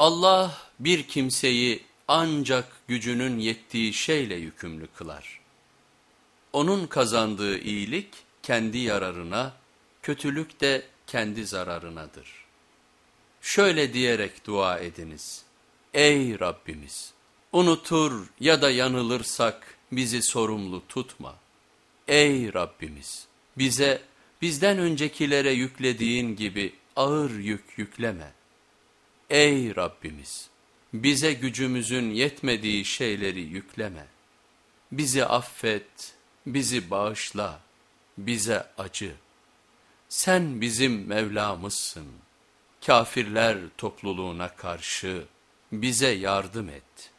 Allah bir kimseyi ancak gücünün yettiği şeyle yükümlü kılar. Onun kazandığı iyilik kendi yararına, kötülük de kendi zararınadır. Şöyle diyerek dua ediniz. Ey Rabbimiz! Unutur ya da yanılırsak bizi sorumlu tutma. Ey Rabbimiz! Bize, bizden öncekilere yüklediğin gibi ağır yük yükleme. Ey Rabbimiz! Bize gücümüzün yetmediği şeyleri yükleme. Bizi affet, bizi bağışla, bize acı. Sen bizim Mevlamızsın. Kafirler topluluğuna karşı bize yardım et.''